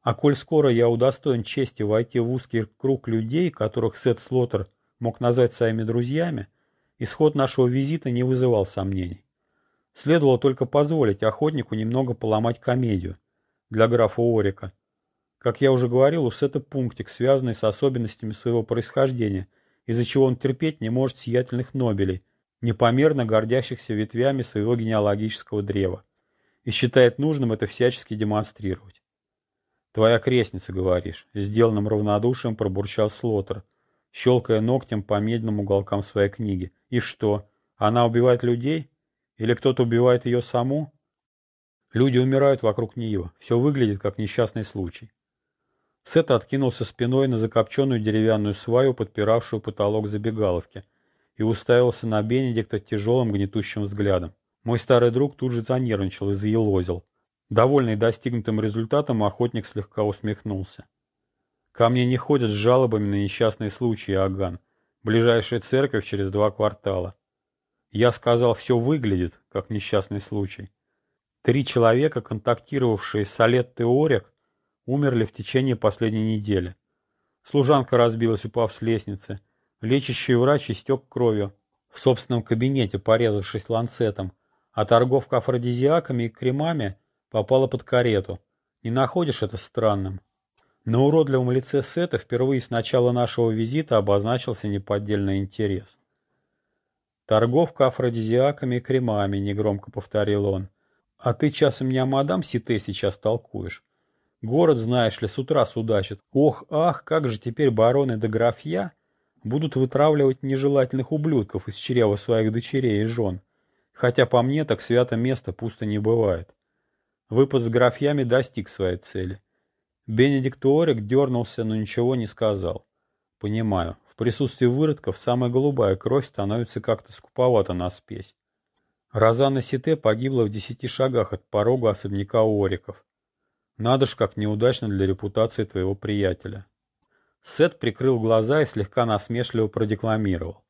А коль скоро я удостоен чести войти в узкий круг людей, которых Сет Слоттер мог назвать своими друзьями, исход нашего визита не вызывал сомнений. Следовало только позволить охотнику немного поломать комедию для графа Орика, как я уже говорил, у Сета пунктик, связанный с особенностями своего происхождения, из-за чего он терпеть не может сиятельных Нобелей, непомерно гордящихся ветвями своего генеалогического древа, и считает нужным это всячески демонстрировать. «Твоя крестница, говоришь», — сделанным равнодушием пробурчал Слотер, щелкая ногтем по медным уголкам своей книги. «И что, она убивает людей? Или кто-то убивает ее саму?» Люди умирают вокруг нее. Все выглядит как несчастный случай. Сет откинулся спиной на закопченную деревянную сваю, подпиравшую потолок забегаловки, и уставился на Бенедикта тяжелым гнетущим взглядом. Мой старый друг тут же занервничал и заелозил. Довольный достигнутым результатом, охотник слегка усмехнулся. «Ко мне не ходят с жалобами на несчастные случаи, Аган. Ближайшая церковь через два квартала. Я сказал, все выглядит, как несчастный случай. Три человека, контактировавшие с Олеттой Орек, умерли в течение последней недели. Служанка разбилась, упав с лестницы. Лечащий врач истек кровью в собственном кабинете, порезавшись ланцетом, а торговка афродизиаками и кремами попала под карету. Не находишь это странным? На уродливом лице Сета впервые с начала нашего визита обозначился неподдельный интерес. «Торговка афродизиаками и кремами», — негромко повторил он. «А ты часом не о мадам Сите сейчас толкуешь? Город, знаешь ли, с утра судачит. Ох, ах, как же теперь бароны да графья будут вытравливать нежелательных ублюдков из чрева своих дочерей и жен. Хотя по мне так свято место пусто не бывает. Выпад с графьями достиг своей цели. Бенедикт Орик дернулся, но ничего не сказал. Понимаю, присутствии выродков самая голубая кровь становится как-то скуповата на спесь. Розанна Сите погибла в десяти шагах от порога особняка Ориков. Надо ж, как неудачно для репутации твоего приятеля. Сет прикрыл глаза и слегка насмешливо продекламировал.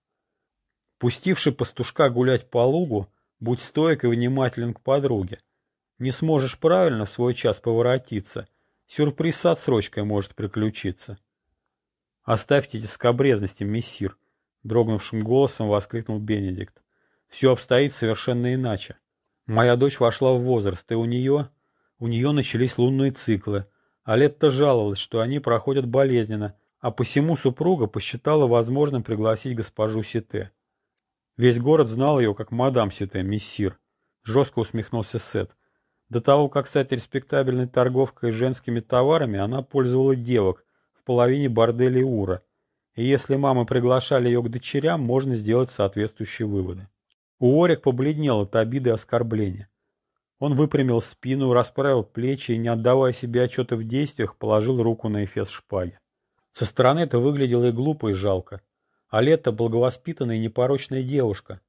Пустивший пастушка гулять по лугу, будь стоек и внимателен к подруге. Не сможешь правильно в свой час поворотиться, сюрприз с отсрочкой может приключиться. Оставьте эти скобрезности, мессир, дрогнувшим голосом воскликнул Бенедикт. Все обстоит совершенно иначе. Моя дочь вошла в возраст, и у нее... У нее начались лунные циклы, а Летта жаловалась, что они проходят болезненно, а посему супруга посчитала возможным пригласить госпожу Сите. Весь город знал ее как мадам Сите, мессир. Жестко усмехнулся Сет. До того, как стать респектабельной торговкой женскими товарами, она пользовала девок в половине борделей Ура. И если мамы приглашали ее к дочерям, можно сделать соответствующие выводы. Уорик побледнел от обиды и оскорбления. Он выпрямил спину, расправил плечи и, не отдавая себе отчета в действиях, положил руку на эфес шпаги. Со стороны это выглядело и глупо, и жалко. А Лето благовоспитанная и непорочная девушка.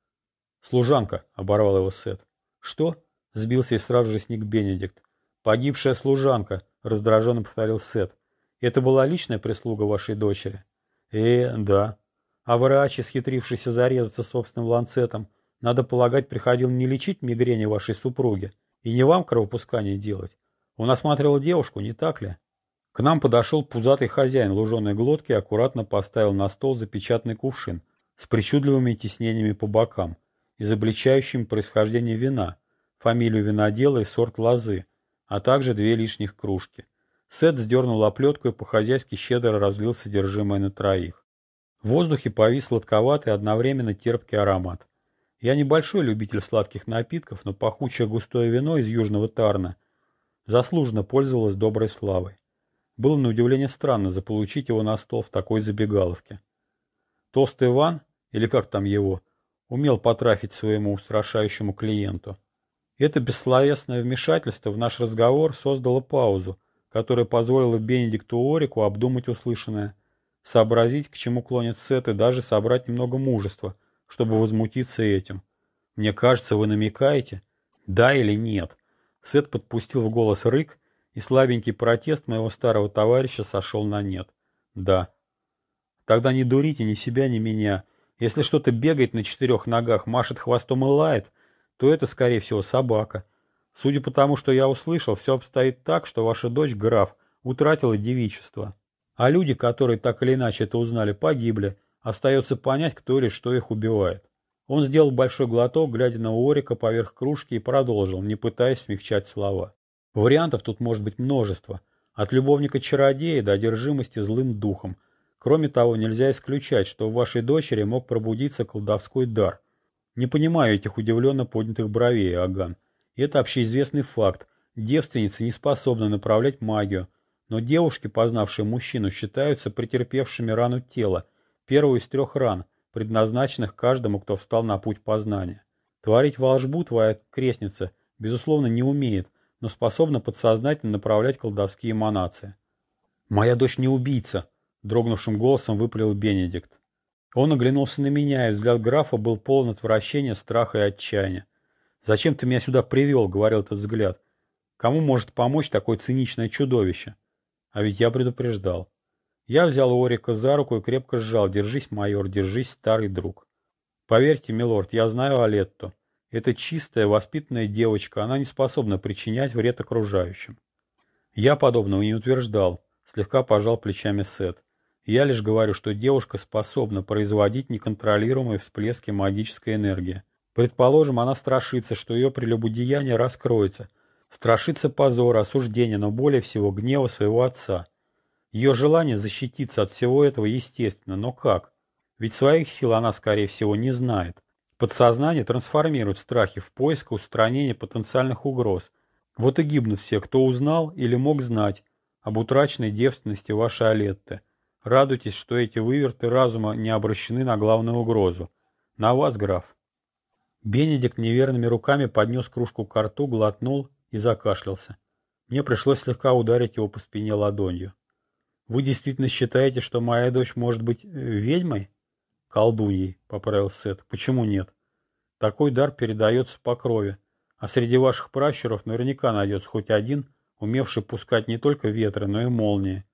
«Служанка», — оборвал его Сет. «Что?» — сбился и сразу же сник Бенедикт. «Погибшая служанка», — раздраженно повторил Сет. «Это была личная прислуга вашей дочери?» «Э, да. А врач, исхитрившийся зарезаться собственным ланцетом, надо полагать, приходил не лечить мигрени вашей супруги, и не вам кровопускание делать. Он осматривал девушку, не так ли? К нам подошел пузатый хозяин луженой глотки аккуратно поставил на стол запечатанный кувшин с причудливыми тиснениями по бокам, изобличающим происхождение вина, фамилию винодела и сорт лозы, а также две лишних кружки. Сет сдернул оплетку и по-хозяйски щедро разлил содержимое на троих. В воздухе повис сладковатый одновременно терпкий аромат. Я небольшой любитель сладких напитков, но пахучее густое вино из Южного Тарна заслуженно пользовалось доброй славой. Было на удивление странно заполучить его на стол в такой забегаловке. Толстый Иван, или как там его, умел потрафить своему устрашающему клиенту. Это бессловесное вмешательство в наш разговор создало паузу, которая позволила Бенедикту Орику обдумать услышанное, сообразить, к чему клонит Сет, и даже собрать немного мужества, чтобы возмутиться этим. «Мне кажется, вы намекаете?» «Да или нет?» Сет подпустил в голос рык, и слабенький протест моего старого товарища сошел на нет. «Да». «Тогда не дурите ни себя, ни меня. Если что-то бегает на четырех ногах, машет хвостом и лает, то это, скорее всего, собака. Судя по тому, что я услышал, все обстоит так, что ваша дочь, граф, утратила девичество. А люди, которые так или иначе это узнали, погибли. Остается понять, кто или что их убивает. Он сделал большой глоток, глядя на Орика поверх кружки и продолжил, не пытаясь смягчать слова. Вариантов тут может быть множество. От любовника-чародея до одержимости злым духом. Кроме того, нельзя исключать, что у вашей дочери мог пробудиться колдовской дар. Не понимаю этих удивленно поднятых бровей, Аган. Это общеизвестный факт. Девственницы не способны направлять магию. Но девушки, познавшие мужчину, считаются претерпевшими рану тела, первую из трех ран, предназначенных каждому, кто встал на путь познания. Творить волшбу твоя крестница, безусловно, не умеет, но способна подсознательно направлять колдовские эманации. «Моя дочь не убийца», — дрогнувшим голосом выпалил Бенедикт. Он оглянулся на меня, и взгляд графа был полон отвращения, страха и отчаяния. «Зачем ты меня сюда привел?» — говорил этот взгляд. «Кому может помочь такое циничное чудовище?» А ведь я предупреждал. Я взял Орика за руку и крепко сжал. «Держись, майор, держись, старый друг». «Поверьте, милорд, я знаю Алетту. Это чистая, воспитанная девочка, она не способна причинять вред окружающим». Я подобного не утверждал, слегка пожал плечами Сет. Я лишь говорю, что девушка способна производить неконтролируемые всплески магической энергии. Предположим, она страшится, что ее прелюбодеяние раскроется. Страшится позора, осуждения, но более всего гнева своего отца. Ее желание защититься от всего этого естественно, но как? Ведь своих сил она, скорее всего, не знает. Подсознание трансформирует страхи в поиск устранения потенциальных угроз. Вот и гибнут все, кто узнал или мог знать об утраченной девственности вашей Алетты. Радуйтесь, что эти выверты разума не обращены на главную угрозу. На вас, граф. Бенедикт неверными руками поднес кружку к рту, глотнул и закашлялся. Мне пришлось слегка ударить его по спине ладонью. «Вы действительно считаете, что моя дочь может быть э, ведьмой?» «Колдуньей», — поправил Сет. «Почему нет? Такой дар передается по крови, а среди ваших пращуров наверняка найдется хоть один, умевший пускать не только ветры, но и молнии.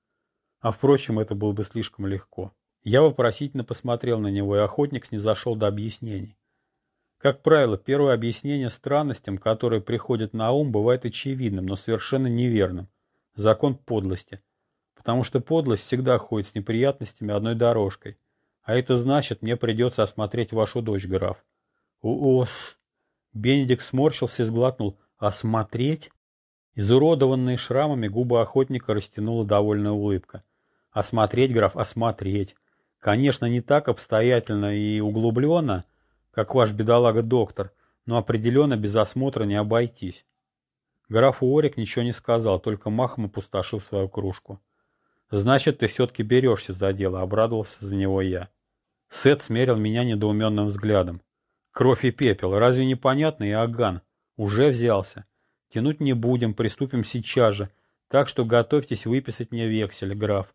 А впрочем, это было бы слишком легко. Я вопросительно посмотрел на него, и охотник снизошел до объяснений. Как правило, первое объяснение странностям, которые приходят на ум, бывает очевидным, но совершенно неверным. Закон подлости. Потому что подлость всегда ходит с неприятностями одной дорожкой. А это значит, мне придется осмотреть вашу дочь, граф. Уос. Бенедикт сморщился и сглотнул. Осмотреть? Изуродованные шрамами губы охотника растянула довольная улыбка. Осмотреть, граф, осмотреть. Конечно, не так обстоятельно и углубленно, как ваш бедолага-доктор, но определенно без осмотра не обойтись. Граф Уорик ничего не сказал, только махом опустошил свою кружку. «Значит, ты все-таки берешься за дело», — обрадовался за него я. Сет смерил меня недоуменным взглядом. «Кровь и пепел, разве непонятно, Иоганн? Уже взялся. Тянуть не будем, приступим сейчас же, так что готовьтесь выписать мне вексель, граф.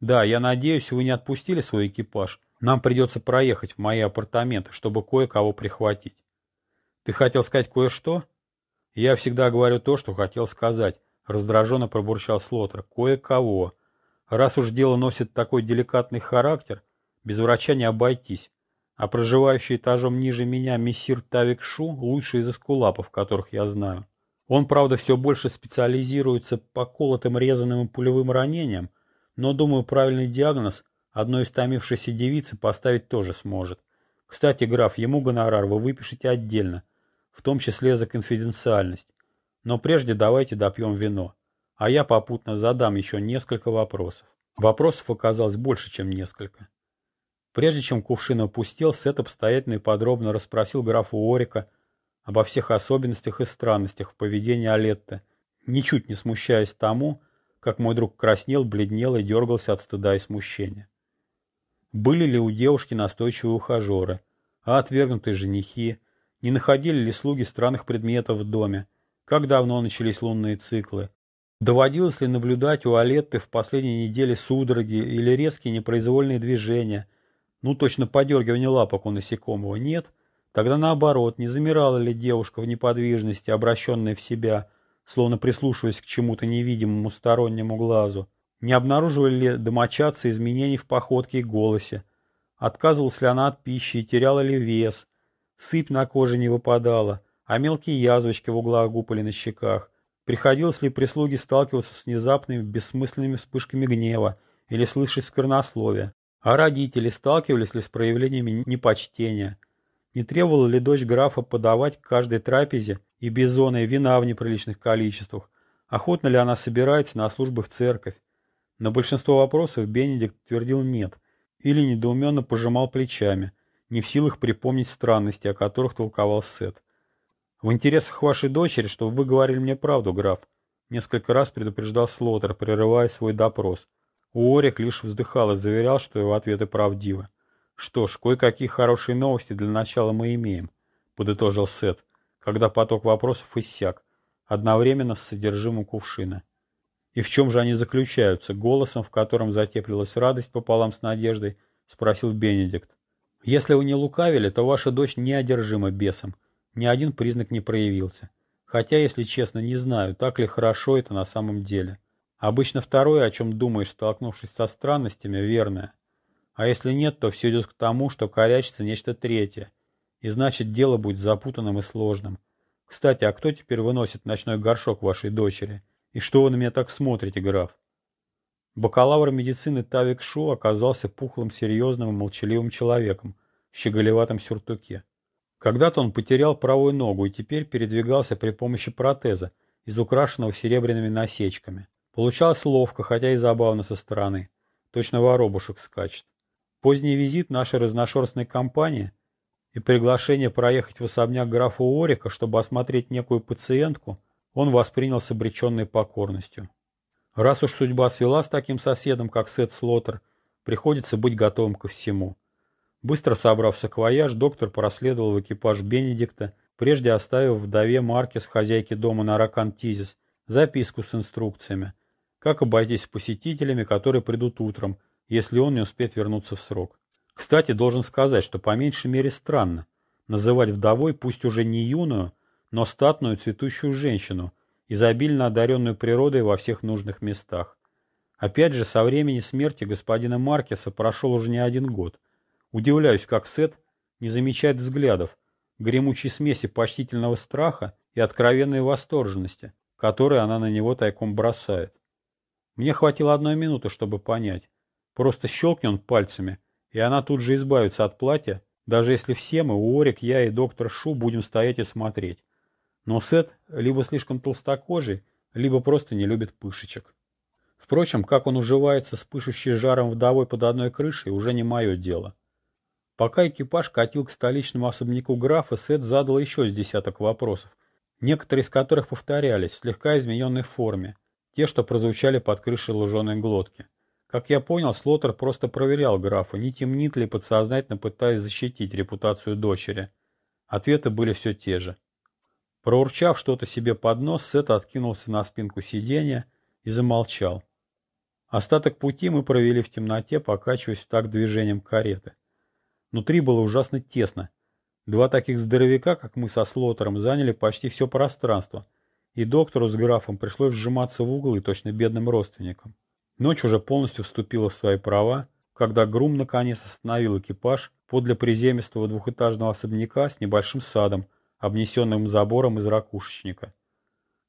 Да, я надеюсь, вы не отпустили свой экипаж. Нам придется проехать в мои апартаменты, чтобы кое-кого прихватить. Ты хотел сказать кое-что? Я всегда говорю то, что хотел сказать. Раздраженно пробурчал Слотер. Кое-кого. Раз уж дело носит такой деликатный характер, без врача не обойтись. А проживающий этажом ниже меня мессир Тавик Шу лучший из эскулапов, которых я знаю. Он, правда, все больше специализируется по колотым, резаным и пулевым ранениям, но, думаю, правильный диагноз одной истомившейся девицы поставить тоже сможет. Кстати, граф, ему гонорар вы выпишите отдельно. в том числе за конфиденциальность. Но прежде давайте допьем вино, а я попутно задам еще несколько вопросов. Вопросов оказалось больше, чем несколько. Прежде чем кувшин опустел, Сет обстоятельно и подробно расспросил графа Орика обо всех особенностях и странностях в поведении Алетты, ничуть не смущаясь тому, как мой друг краснел, бледнел и дергался от стыда и смущения. Были ли у девушки настойчивые ухажеры, а отвергнутые женихи, не находили ли слуги странных предметов в доме, как давно начались лунные циклы, доводилось ли наблюдать у Алетты в последние недели судороги или резкие непроизвольные движения, ну точно подергивание лапок у насекомого, нет, тогда наоборот, не замирала ли девушка в неподвижности, обращенная в себя, словно прислушиваясь к чему-то невидимому стороннему глазу, не обнаруживали ли домочадцы изменений в походке и голосе, отказывалась ли она от пищи и теряла ли вес, сыпь на коже не выпадала, а мелкие язвочки в углах губ на щеках, приходилось ли прислуге сталкиваться с внезапными бессмысленными вспышками гнева или слышать сквернословие, а родители сталкивались ли с проявлениями непочтения? Не требовала ли дочь графа подавать к каждой трапезе и бизона и вина в неприличных количествах? Охотно ли она собирается на службы в церковь? На большинство вопросов Бенедикт твердил «нет» или недоуменно пожимал плечами, не в силах припомнить странности, о которых толковал Сет. «В интересах вашей дочери, чтобы вы говорили мне правду, граф», несколько раз предупреждал Слотер, прерывая свой допрос. Уорик лишь вздыхал и заверял, что его ответы правдивы. «Что ж, кое-какие хорошие новости для начала мы имеем», — подытожил Сет, когда поток вопросов иссяк, одновременно с содержимым кувшина. «И в чем же они заключаются?» — голосом, в котором затеплилась радость пополам с надеждой, спросил Бенедикт. «Если вы не лукавили, то ваша дочь неодержима бесом. Ни один признак не проявился. Хотя, если честно, не знаю, так ли хорошо это на самом деле». Обычно второе, о чем думаешь, столкнувшись со странностями, верное. А если нет, то все идет к тому, что корячится нечто третье. И значит, дело будет запутанным и сложным. Кстати, а кто теперь выносит ночной горшок вашей дочери? И что вы на меня так смотрите, граф? Бакалавр медицины Тавик Шу оказался пухлым, серьезным и молчаливым человеком в щеголеватом сюртуке. Когда-то он потерял правую ногу и теперь передвигался при помощи протеза, из украшенного серебряными насечками. Получалось ловко, хотя и забавно со стороны. Точно воробушек скачет. Поздний визит нашей разношерстной компании и приглашение проехать в особняк графа Орика, чтобы осмотреть некую пациентку, он воспринял с обреченной покорностью. Раз уж судьба свела с таким соседом, как Сет Слоттер, приходится быть готовым ко всему. Быстро собрав саквояж, доктор проследовал в экипаж Бенедикта, прежде оставив вдове Маркес, хозяйке дома на Ракантизис, записку с инструкциями, как обойтись с посетителями, которые придут утром, если он не успеет вернуться в срок. Кстати, должен сказать, что по меньшей мере странно называть вдовой пусть уже не юную, но статную цветущую женщину, изобильно одаренную природой во всех нужных местах. Опять же, со времени смерти господина Маркеса прошел уже не один год. Удивляюсь, как Сет не замечает взглядов, гремучей смеси почтительного страха и откровенной восторженности, которые она на него тайком бросает. Мне хватило одной минуты, чтобы понять. Просто щелкни пальцами, и она тут же избавится от платья, даже если все мы, Уорик, я и доктор Шу, будем стоять и смотреть. Но Сет либо слишком толстокожий, либо просто не любит пышечек. Впрочем, как он уживается с пышущей жаром вдовой под одной крышей, уже не мое дело. Пока экипаж катил к столичному особняку графа, Сет задал еще с десяток вопросов, некоторые из которых повторялись в слегка измененной форме, те, что прозвучали под крышей луженой глотки. Как я понял, Слотер просто проверял графа, не темнит ли подсознательно пытаясь защитить репутацию дочери. Ответы были все те же. Проурчав что-то себе под нос, Сет откинулся на спинку сиденья и замолчал. Остаток пути мы провели в темноте, покачиваясь в такт движением кареты. Внутри было ужасно тесно. Два таких здоровяка, как мы со Слотером, заняли почти все пространство — и доктору с графом пришлось сжиматься в углы точно бедным родственникам. Ночь уже полностью вступила в свои права, когда Грум наконец остановил экипаж подле приземистого двухэтажного особняка с небольшим садом, обнесенным забором из ракушечника.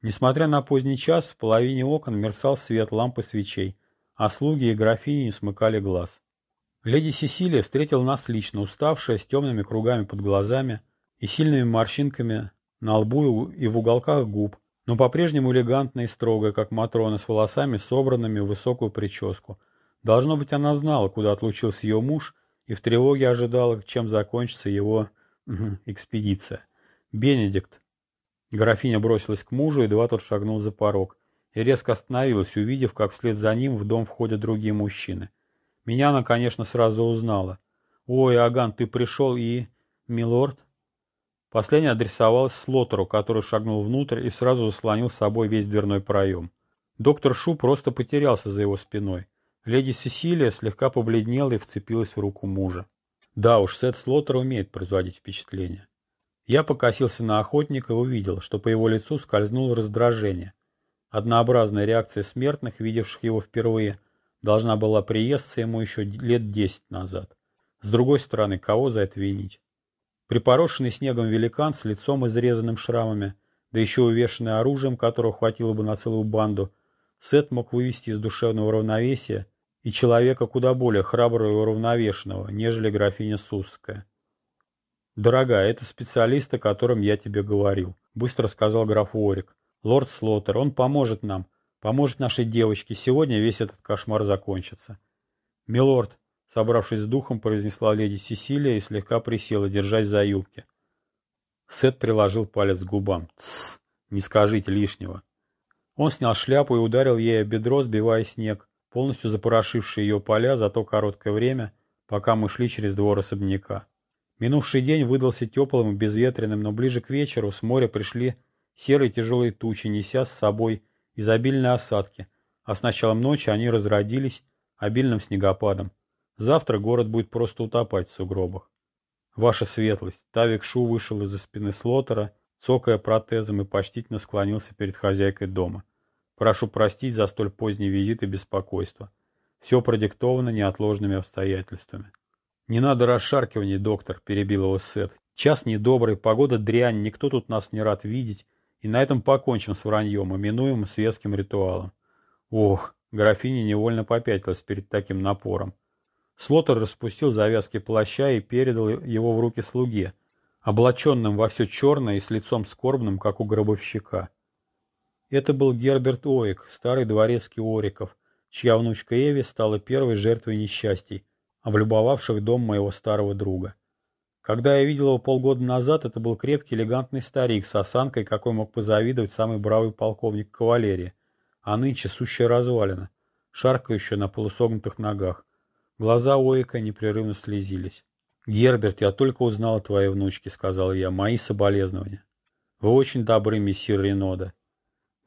Несмотря на поздний час, в половине окон мерцал свет лампы свечей, а слуги и графини не смыкали глаз. Леди Сесилия встретила нас лично, уставшая, с темными кругами под глазами и сильными морщинками на лбу и в уголках губ, но по-прежнему элегантная и строгая, как Матрона, с волосами, собранными в высокую прическу. Должно быть, она знала, куда отлучился ее муж, и в тревоге ожидала, чем закончится его экспедиция. «Бенедикт!» Графиня бросилась к мужу, едва тот шагнул за порог, и резко остановилась, увидев, как вслед за ним в дом входят другие мужчины. Меня она, конечно, сразу узнала. «Ой, Аган, ты пришел и...» «Милорд?» Последняя адресовалась Слотеру, который шагнул внутрь и сразу заслонил с собой весь дверной проем. Доктор Шу просто потерялся за его спиной. Леди Сесилия слегка побледнела и вцепилась в руку мужа. Да уж, Сет Слотер умеет производить впечатление. Я покосился на охотника и увидел, что по его лицу скользнуло раздражение. Однообразная реакция смертных, видевших его впервые, должна была приесться ему еще лет десять назад. С другой стороны, кого за это винить? Припорошенный снегом великан с лицом изрезанным шрамами, да еще увешанный оружием, которого хватило бы на целую банду, Сет мог вывести из душевного равновесия и человека куда более храброго и уравновешенного, нежели графиня Сусская. «Дорогая, это специалист, о котором я тебе говорил», — быстро сказал граф Уорик. «Лорд Слоттер, он поможет нам, поможет нашей девочке. Сегодня весь этот кошмар закончится». «Милорд», Собравшись с духом, произнесла леди Сесилия и слегка присела, держась за юбки. Сет приложил палец к губам. «Тссс! Не скажите лишнего!» Он снял шляпу и ударил ей о бедро, сбивая снег, полностью запорошивший ее поля за то короткое время, пока мы шли через двор особняка. Минувший день выдался теплым и безветренным, но ближе к вечеру с моря пришли серые тяжелые тучи, неся с собой изобильные осадки, а с началом ночи они разродились обильным снегопадом. Завтра город будет просто утопать в сугробах. Ваша светлость, Тавик Шу вышел из-за спины Слотера, цокая протезом и почтительно склонился перед хозяйкой дома. Прошу простить за столь поздний визит и беспокойство. Все продиктовано неотложными обстоятельствами. Не надо расшаркиваний, доктор, перебил его Сет. Час недобрый, погода дрянь, никто тут нас не рад видеть, и на этом покончим с враньем, именуемым светским ритуалом. Ох, графиня невольно попятилась перед таким напором. Слотер распустил завязки плаща и передал его в руки слуге, облаченным во все черное и с лицом скорбным, как у гробовщика. Это был Герберт Оик, старый дворецкий Ориков, чья внучка Эви стала первой жертвой несчастий, облюбовавших дом моего старого друга. Когда я видел его полгода назад, это был крепкий, элегантный старик с осанкой, какой мог позавидовать самый бравый полковник кавалерии, а нынче сущая развалина, шаркающая на полусогнутых ногах. Глаза Оика непрерывно слезились. «Герберт, я только узнал о твоей внучке», — сказал я. «Мои соболезнования». «Вы очень добры, мессир Ренода».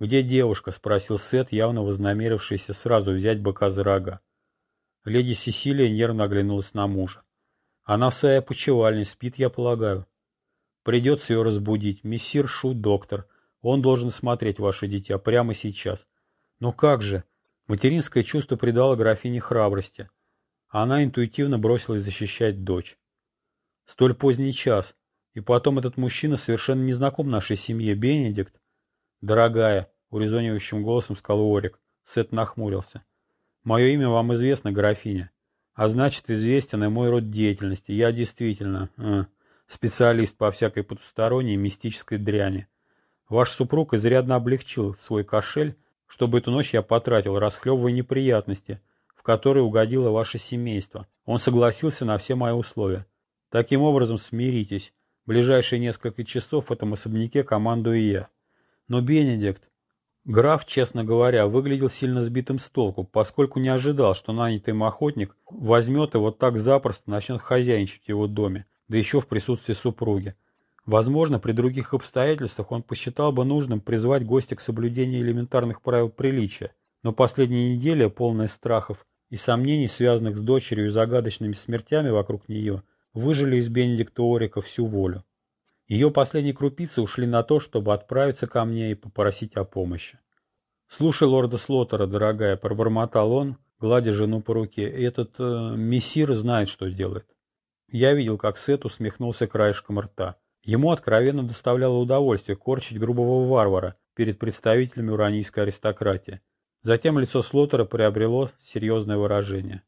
«Где девушка?» — спросил Сет, явно вознамерившийся сразу взять быка за рога. Леди Сесилия нервно оглянулась на мужа. «Она в своей опочивальне, спит, я полагаю». «Придется ее разбудить. Мессир Шу, доктор. Он должен смотреть ваше дитя прямо сейчас». «Но как же?» Материнское чувство придало графине храбрости она интуитивно бросилась защищать дочь. Столь поздний час, и потом этот мужчина совершенно не знаком нашей семье, Бенедикт. Дорогая, урезонивающим голосом сказал Орик. Сет нахмурился. Мое имя вам известно, графиня. А значит, известен и мой род деятельности. Я действительно э, специалист по всякой потусторонней мистической дряни. Ваш супруг изрядно облегчил свой кошель, чтобы эту ночь я потратил, расхлебывая неприятности — в который угодило ваше семейство. Он согласился на все мои условия. Таким образом, смиритесь. ближайшие несколько часов в этом особняке командую я. Но Бенедикт... Граф, честно говоря, выглядел сильно сбитым с толку, поскольку не ожидал, что нанятый им охотник возьмет и вот так запросто начнет хозяйничать в его доме, да еще в присутствии супруги. Возможно, при других обстоятельствах он посчитал бы нужным призвать гостя к соблюдению элементарных правил приличия, но последняя неделя, полная страхов, и сомнений, связанных с дочерью и загадочными смертями вокруг нее, выжили из Бенедикта Орика всю волю. Ее последние крупицы ушли на то, чтобы отправиться ко мне и попросить о помощи. «Слушай лорда Слоттера, дорогая», — пробормотал он, гладя жену по руке, — «этот э, мессир знает, что делает». Я видел, как Сет усмехнулся краешком рта. Ему откровенно доставляло удовольствие корчить грубого варвара перед представителями уранийской аристократии. Затем лицо Слотера приобрело серьезное выражение.